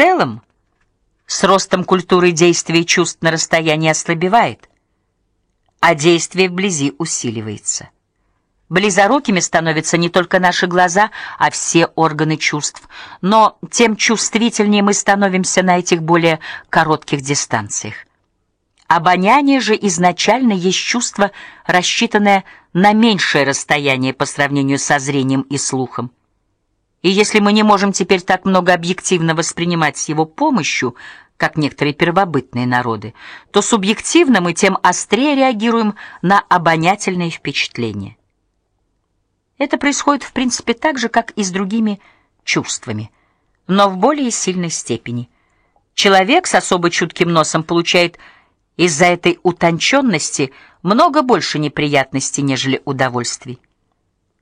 целом с ростом культуры действия чувств на расстоянии ослабевает, а действие вблизи усиливается. Близорукими становятся не только наши глаза, а все органы чувств, но тем чувствительнее мы становимся на этих более коротких дистанциях. Обоняние же изначально есть чувство, рассчитанное на меньшее расстояние по сравнению со зрением и слухом. И если мы не можем теперь так много объективно воспринимать с его помощью, как некоторые первобытные народы, то субъективно мы тем острее реагируем на обонятельные впечатления. Это происходит в принципе так же, как и с другими чувствами, но в более сильной степени. Человек с особо чутким носом получает из-за этой утонченности много больше неприятностей, нежели удовольствий.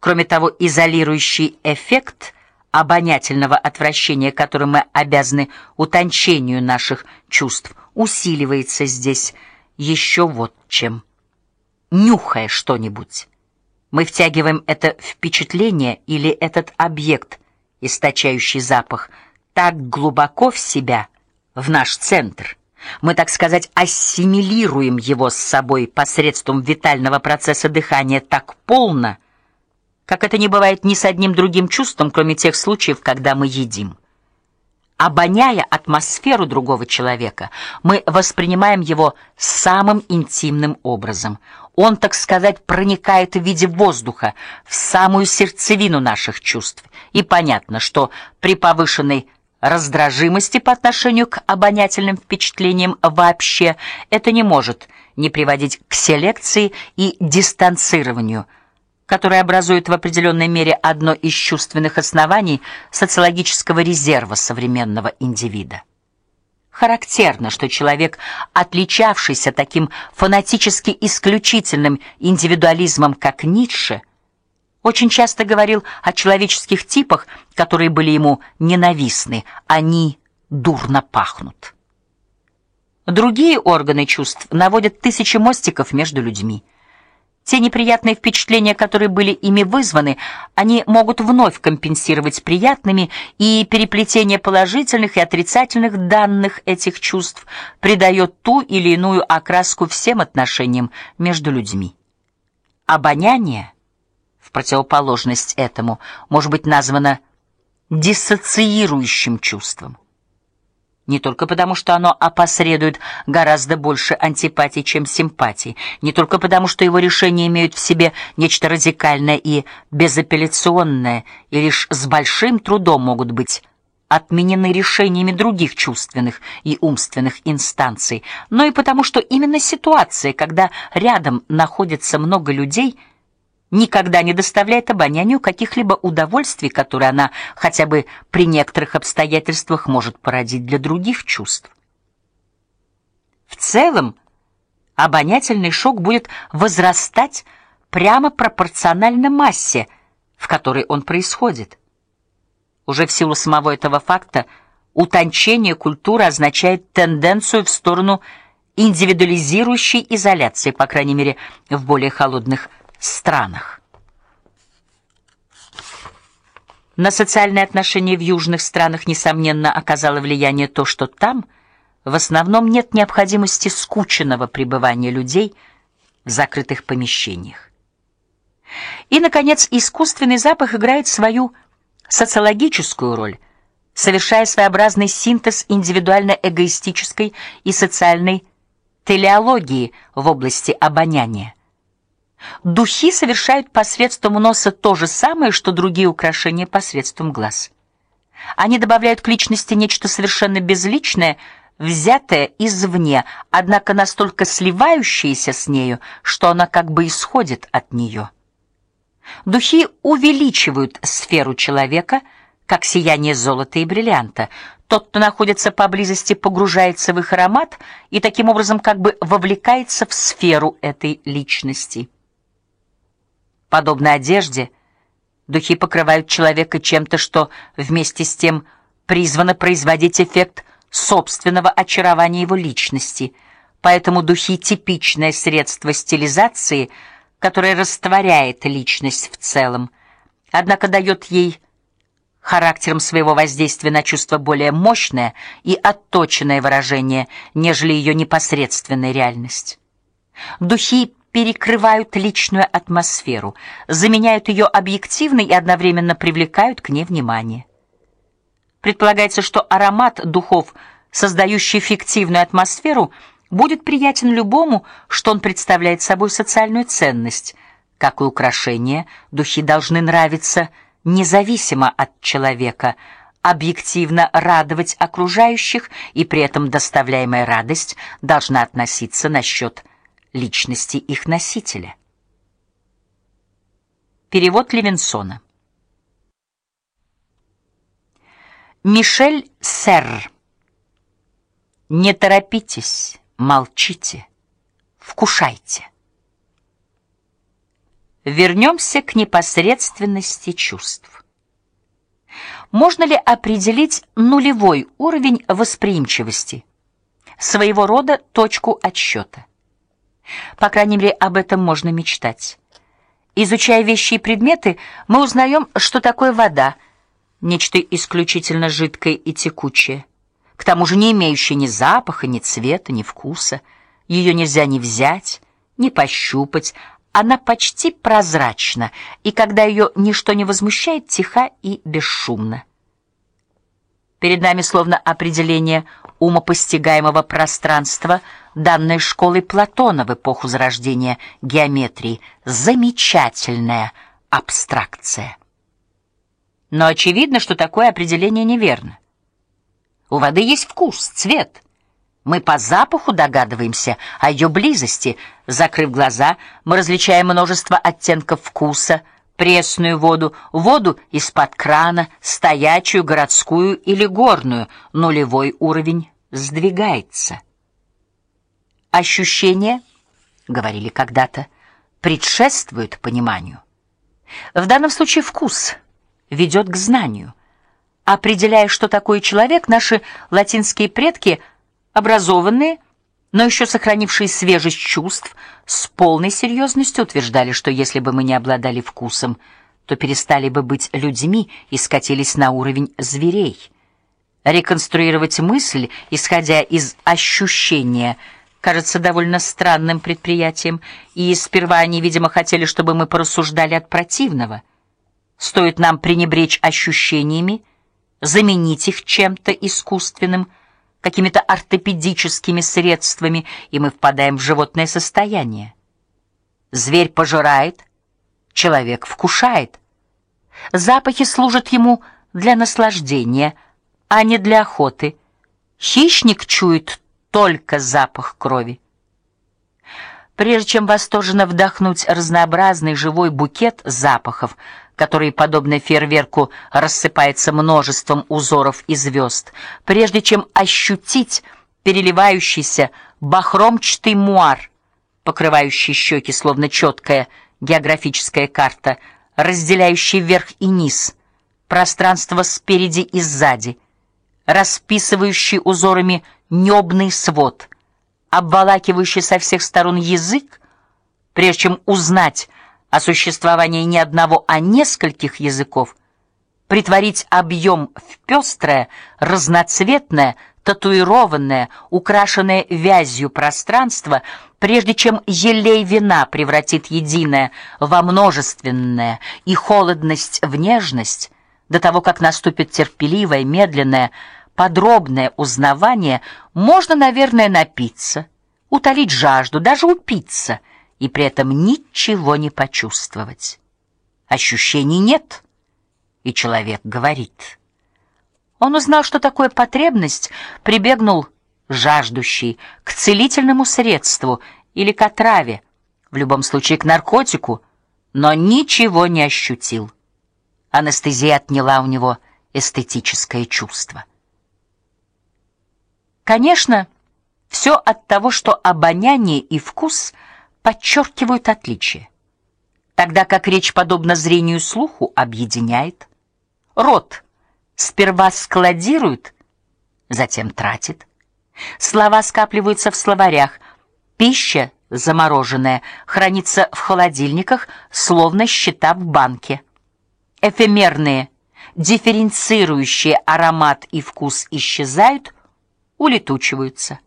Кроме того, изолирующий эффект обонятельного отвращения, которым мы обязаны утончению наших чувств, усиливается здесь еще вот чем. Нюхая что-нибудь мы втягиваем это впечатление или этот объект, источающий запах, так глубоко в себя, в наш центр. Мы, так сказать, ассимилируем его с собой посредством витального процесса дыхания так полно, как это не бывает ни с одним другим чувством, кроме тех случаев, когда мы едим. Обоняя атмосферу другого человека, мы воспринимаем его самым интимным образом. Он, так сказать, проникает в виде воздуха в самую сердцевину наших чувств. И понятно, что при повышенной раздражимости по отношению к обонятельным впечатлениям вообще это не может не приводить к селекции и дистанцированию, которые образуют в определенной мере одно из чувственных оснований социологического резерва современного индивида. Характерно, что человек, отличавшийся таким фанатически исключительным индивидуализмом, как Ницше, очень часто говорил о человеческих типах, которые были ему ненавистны. Они дурно пахнут. Другие органы чувств наводят тысячи мостиков между людьми. Те неприятные впечатления, которые были ими вызваны, они могут вновь компенсировать приятными, и переплетение положительных и отрицательных данных этих чувств придает ту или иную окраску всем отношениям между людьми. Обоняние, в противоположность этому, может быть названо диссоциирующим чувством не только потому, что оно опосредует гораздо больше антипатии, чем симпатии, не только потому, что его решения имеют в себе нечто радикальное и безапелляционное, и лишь с большим трудом могут быть отменены решениями других чувственных и умственных инстанций, но и потому, что именно ситуация, когда рядом находится много людей, никогда не доставляет обонянию каких-либо удовольствий, которые она хотя бы при некоторых обстоятельствах может породить для других чувств. В целом, обонятельный шок будет возрастать прямо пропорционально массе, в которой он происходит. Уже в силу самого этого факта утончение культуры означает тенденцию в сторону индивидуализирующей изоляции, по крайней мере, в более холодных странах. На социальные отношения в южных странах несомненно оказало влияние то, что там в основном нет необходимости скучного пребывания людей в закрытых помещениях. И наконец, искусственный запах играет свою социологическую роль, совершая своеобразный синтез индивидуально-эгоистической и социальной телеологии в области обоняния. Духи совершают посредством носа то же самое, что другие украшения посредством глаз. Они добавляют к личности нечто совершенно безличное, взятое извне, однако настолько сливающееся с нею, что она как бы исходит от нее. Духи увеличивают сферу человека, как сияние золота и бриллианта. Тот, кто находится поблизости, погружается в их аромат и таким образом как бы вовлекается в сферу этой личности. Подобно одежде, духи покрывают человека чем-то, что вместе с тем призвано производить эффект собственного очарования его личности. Поэтому духи типичное средство стилизации, которое растворяет личность в целом, однако дает ей характером своего воздействия на чувство более мощное и отточенное выражение, нежели ее непосредственная реальность. Духи перекрывают личную атмосферу, заменяют ее объективной и одновременно привлекают к ней внимание. Предполагается, что аромат духов, создающий фиктивную атмосферу, будет приятен любому, что он представляет собой социальную ценность. Как и украшения, духи должны нравиться независимо от человека, объективно радовать окружающих, и при этом доставляемая радость должна относиться на счет личности их носителя. Перевод Левинсона. Мишель Серр. Не торопитесь, молчите, вкушайте. Вернемся к непосредственности чувств. Можно ли определить нулевой уровень восприимчивости, своего рода точку отсчета? По крайней мере, об этом можно мечтать. Изучая вещи и предметы, мы узнаем, что такое вода, нечто исключительно жидкое и текучее, к тому же не имеющее ни запаха, ни цвета, ни вкуса. Ее нельзя ни взять, ни пощупать, она почти прозрачна, и когда ее ничто не возмущает, тиха и бесшумна. Перед нами словно определение умопостигаемого пространства, данное школой Платона в эпоху зарождения геометрии, замечательная абстракция. Но очевидно, что такое определение неверно. У воды есть вкус, цвет, мы по запаху догадываемся о ее близости. Закрыв глаза, мы различаем множество оттенков вкуса: пресную воду, воду из-под крана, стоячую, городскую или горную. Нулевой уровень сдвигается. Ощущения, говорили когда-то, предшествуют пониманию. В данном случае вкус ведет к знанию. Определяя, что такое человек, наши латинские предки – образованные, но еще сохранившие свежесть чувств, с полной серьезностью утверждали, что если бы мы не обладали вкусом, то перестали бы быть людьми и скатились на уровень зверей. Реконструировать мысль, исходя из ощущения, кажется довольно странным предприятием, и сперва они, видимо, хотели, чтобы мы порассуждали от противного. Стоит нам пренебречь ощущениями, заменить их чем-то искусственным – какими-то ортопедическими средствами, и мы впадаем в животное состояние. Зверь пожирает, человек вкушает. Запахи служат ему для наслаждения, а не для охоты. Хищник чует только запах крови. Прежде чем восторженно вдохнуть разнообразный живой букет запахов, который, подобно фейерверку, рассыпается множеством узоров и звезд, прежде чем ощутить переливающийся бахромчатый муар, покрывающий щеки, словно четкая географическая карта, разделяющий верх и низ, пространство спереди и сзади, расписывающий узорами небный свод, обволакивающий со всех сторон язык, прежде чем узнать о существовании не одного, а нескольких языков, притворить объем в пестрое, разноцветное, татуированное, украшенное вязью пространство, прежде чем елей вина превратит единое во множественное и холодность в нежность, до того как наступит терпеливое, медленное, подробное узнавание, можно, наверное, напиться, утолить жажду, даже упиться – и при этом ничего не почувствовать. Ощущений нет, и человек говорит. Он узнал, что такое потребность, прибегнул жаждущий к целительному средству или к отраве, в любом случае к наркотику, но ничего не ощутил. Анестезия отняла у него эстетическое чувство. Конечно, все от того, что обоняние и вкус – подчеркивают отличия, тогда как речь подобно зрению и слуху объединяет. Рот сперва складирует, затем тратит. Слова скапливаются в словарях. Пища замороженная хранится в холодильниках, словно счета в банке. Эфемерные, дифференцирующие аромат и вкус исчезают, улетучиваются.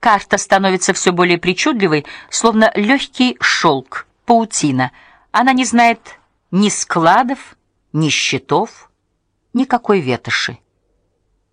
Карта становится все более причудливой, словно легкий шелк, паутина. Она не знает ни складов, ни счетов, никакой ветоши.